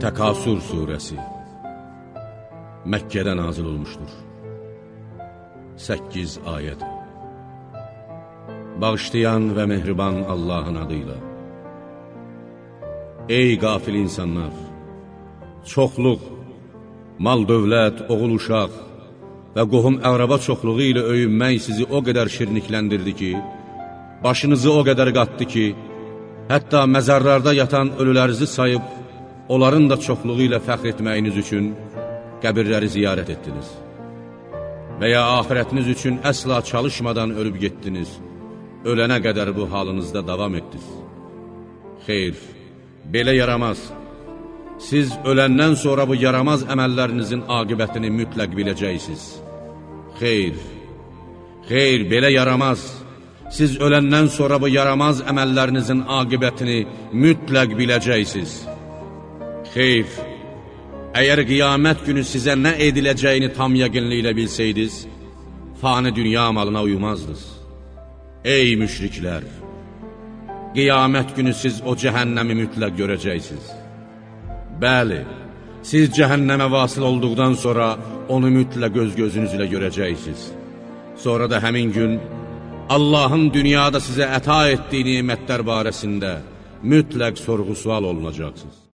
Təkasur surəsi. Məkkədə nazil olmuşdur. 8 ayəd Bağışlayan və mehriban Allahın adıyla Ey qafil insanlar! Çoxluq, mal dövlət, oğul uşaq və qohum əqraba çoxluğu ilə öyünmək sizi o qədər şirnikləndirdi ki, başınızı o qədər qatdı ki, hətta məzarlarda yatan ölülərinizi sayıb, onların da çoxluğu ilə fəxr etməyiniz üçün qəbirləri ziyarət etdiniz. Və ya ahirətiniz üçün əsla çalışmadan ölüb getdiniz, ölənə qədər bu halınızda davam etdiniz. Xeyr, belə yaramaz. Siz öləndən sonra bu yaramaz əməllərinizin aqibətini mütləq biləcəksiniz. Xeyr, xeyr, belə yaramaz. Siz öləndən sonra bu yaramaz əməllərinizin aqibətini mütləq biləcəksiniz. Xeyr, əgər qiyamət günü sizə nə ediləcəyini tam yəqinliklə bilsəydiniz, fani dünya malına uyumazdınız. Ey müşriklər! Qiyamət günü siz o cəhənnəmi mütləq görəcəksiniz. Bəli, siz cəhənnəmə vasıl olduqdan sonra onu mütləq göz gözünüzlə görəcəksiniz. Sonra da həmin gün Allahın dünyada sizə əta etdiyi nimətlər barəsində mütləq sorğu-sual olunacaqsınız.